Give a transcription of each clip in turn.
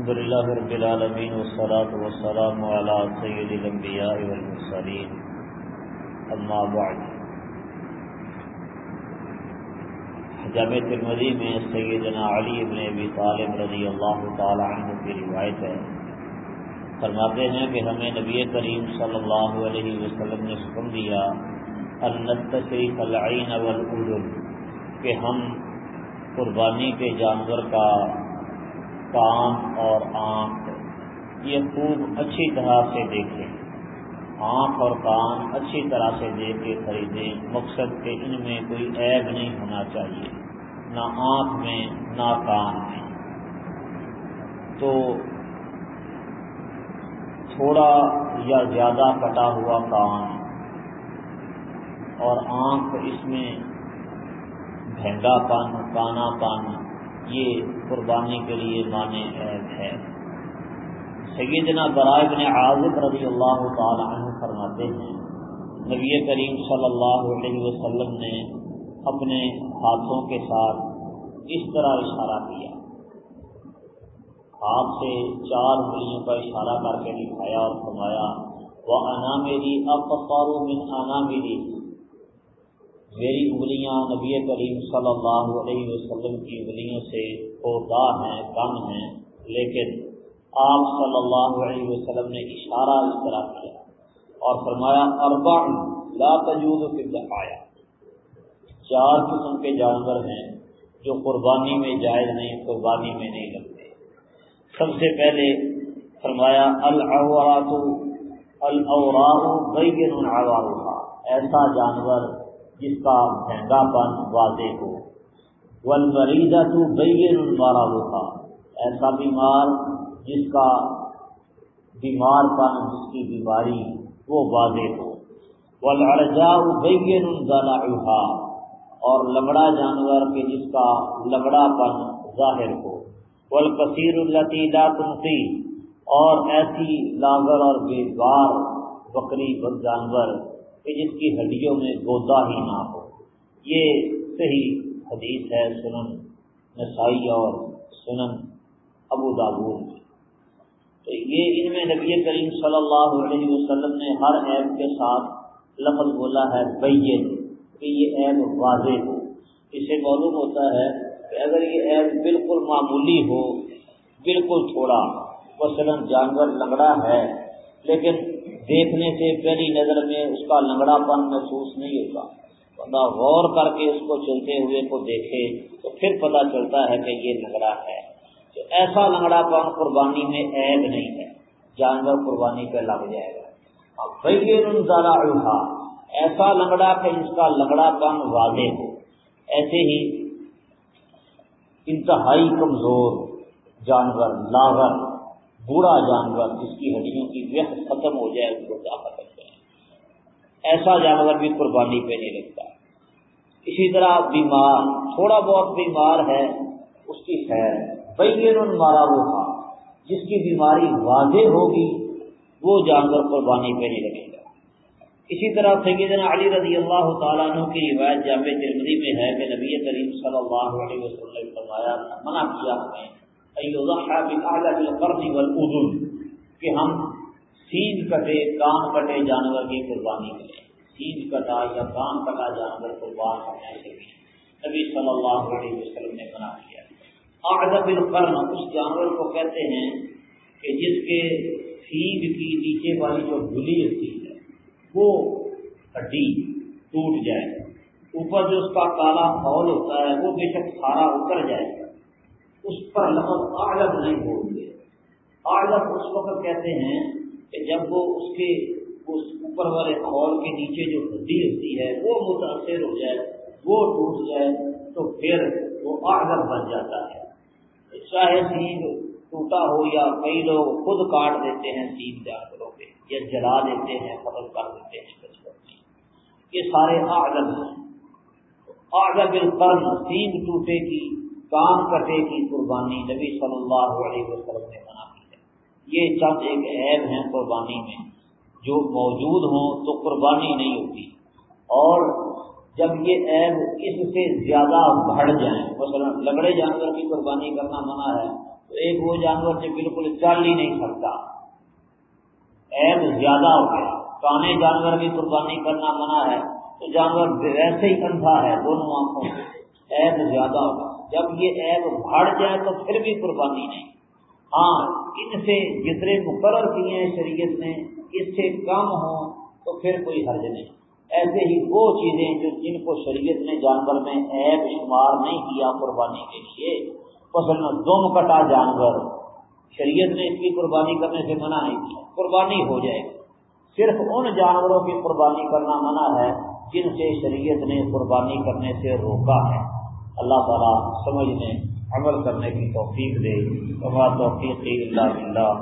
الحمد لله رب العالمين والصلاة والسلام على سيد الأنبياء والمرسلين. أما بعد. جامع ترمذی میں سیدنا علی ابن ابی طالب رضی اللہ تعالی عنہ کی روایت ہے۔ فرماتے ہیں کہ ہمیں نبی کریم صلی اللہ علیہ وسلم نے حکم دیا النتشریف العین والاذن کہ ہم قربانی کے جانور کا کان اور آنکھ یہ خوب اچھی طرح سے دیکھیں۔ آنکھ اور کان اچھی طرح سے دیکھ کے خریدیں۔ مقصد کہ ان میں کوئی عیب نہیں ہونا چاہیے۔ نہ آنکھ میں، نہ کان میں۔ تو تھوڑا یا زیادہ کٹا ہوا کان اور آنکھ اس میں بھینگا پن، کانا پن یہ قربانی کے لیے مانے عیب ہے۔ سیدنا برائے بن عازب رضی اللہ تعالی عنہ فرماتے ہیں، نبی کریم صلی اللہ علیہ وسلم نے اپنے ہاتھوں کے ساتھ اس طرح اشارہ کیا۔ ہاتھ سے چار انگلیوں کا اشارہ کر کے دکھایا اور فرمایا وہ انا میری اب من انا میری میری انگلیاں نبی کریم صلی اللہ علیہ وسلم کی انگلیوں سے خوردار ہیں، کم ہیں، لیکن آپ صلی اللہ علیہ وسلم نے اشارہ اس طرح کیا اور فرمایا اربا لا تجود کے دکھایا چار قسم کے جانور ہیں جو قربانی میں جائز نہیں، قربانی میں نہیں لگتے۔ سب سے پہلے فرمایا الاورات الاوراء غیر العوارها ایسا جانور جس کا مہنگا پن واضح ہو۔ ول مریضہ تو بین ہوتا ایسا بیمار جس کا بیمار پن، جس کی بیماری وہ واضح ہو۔ ولجا بین گالا اور لگڑا جانور کے جس کا لگڑا پن ظاہر ہو۔ ول کثیر الطیلا تنسی۔ اور ایسی لاغر اور بے بار بکری جانور کہ جس کی ہڈیوں میں گودا ہی نہ ہو۔ یہ صحیح حدیث ہے سنن نسائی اور سنن ابو دابور تو یہ ان میں نبی کریم صلی اللہ علیہ وسلم نے ہر عیب کے ساتھ لفظ بولا ہے، بین، کہ یہ عیب واضح ہو۔ اس سے معلوم ہوتا ہے کہ اگر یہ عیب بالکل معمولی ہو، بالکل تھوڑا، مثلاً جانور لنگڑا ہے، لیکن دیکھنے سے پہلی نظر میں اس کا لنگڑا پن محسوس نہیں ہوتا بندہ غور کر کے اس کو چلتے ہوئے کو دیکھے تو پھر پتا چلتا ہے کہ یہ لنگڑا ہے۔ تو ایسا لنگڑا پن قربانی میں عید نہیں ہے۔ جانور قربانی پہ لگ جائے گا۔ بھائی زیادہ اٹھا ایسا لنگڑا کہ اس کا لنگڑا پن واضح ہو۔ ایسے ہی انتہائی کمزور جانور، لاغر بوڑھا جانور جس کی ہڈیوں کی ویخ ختم ہو جائے، اس کو کیا ختم کریں ایسا جانور بھی قربانی پہ نہیں لگتا اسی طرح بیمار، تھوڑا بہت بیمار ہے، اس کی خیر۔ بین مارا وہ تھا، جس کی بیماری واضح ہوگی، وہ جانور قربانی پہ نہیں لگے گا۔ اسی طرح سیدنا علی رضی اللہ تعالیٰ عنہ کی روایت جامع ترمدی میں ہے کہ نبی کریم صلی اللہ علیہ وسلم نے فرمایا، منع کیا ہمیں کہ ہم سینج کٹے، کان کٹے جانور کی قربانی کریں۔ سینج کٹا یا کان کٹا جانور قربان کرنے سے بھی نبی صلی اللہ علیہ وسلم نے منع کیا۔ آدب القرن اس جانور کو کہتے ہیں کہ جس کے سینج کی نیچے والی جو گلی ہوتی ہے، وہ ہڈی ٹوٹ جائے۔ اوپر جو اس کا کالا فول ہوتا ہے، وہ بے شک سارا اتر جائے گا۔ اس پر لفظ عالم نہیں بول گے۔ عالم اس وقت کہتے ہیں کہ جب وہ اس کے اس اوپر والے خول کے نیچے جو ہڈی ہوتی ہے، وہ متاثر ہو جائے، وہ ٹوٹ جائے، تو پھر وہ عالم بن جاتا ہے۔ چاہے سینگ ٹوٹا ہو یا کئی لوگ خود کاٹ دیتے ہیں سینگ جانوروں پہ، یا جلا دیتے ہیں ختم کر دیتے ہیں بچپن میں۔ یہ سارے آگل ہیں۔ آگل بالقرن سینگ ٹوٹے کی کان کٹے کی قربانی نبی صلی اللہ علیہ وسلم نے منع کی ہے۔ یہ چند ایک عیب ہیں قربانی میں۔ جو موجود ہوں تو قربانی نہیں ہوتی۔ اور جب یہ عیب اس سے زیادہ بڑھ جائیں، مثلا لگڑے جانور کی قربانی کرنا منع ہے، تو ایک وہ جانور جو بالکل چل ہی نہیں سکتا۔ عیب زیادہ ہو گیا۔ کانے جانور بھی قربانی کرنا منع ہے، تو جانور ویسے ہی اندھا ہے، دونوں آنکھوں سے۔ عیب زیادہ ہوگا جب یہ عیب بڑھ جائے تو پھر بھی قربانی نہیں۔ ہاں ان سے جتنے مقرر کیے ہیں شریعت نے، اس سے کم ہوں تو پھر کوئی حرج نہیں۔ ایسے ہی وہ چیزیں جو جن کو شریعت نے جانور میں عیب شمار نہیں کیا قربانی کے لیے، فصل میں دم کٹا جانور، شریعت نے اس کی قربانی کرنے سے منع نہیں کیا۔ قربانی ہو جائے گی۔ صرف ان جانوروں کی قربانی کرنا منع ہے جن سے شریعت نے قربانی کرنے سے روکا ہے۔ اللہ تعالیٰ سمجھنے عمل کرنے کی توفیق دے۔ توفیق اللہ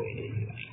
علیہ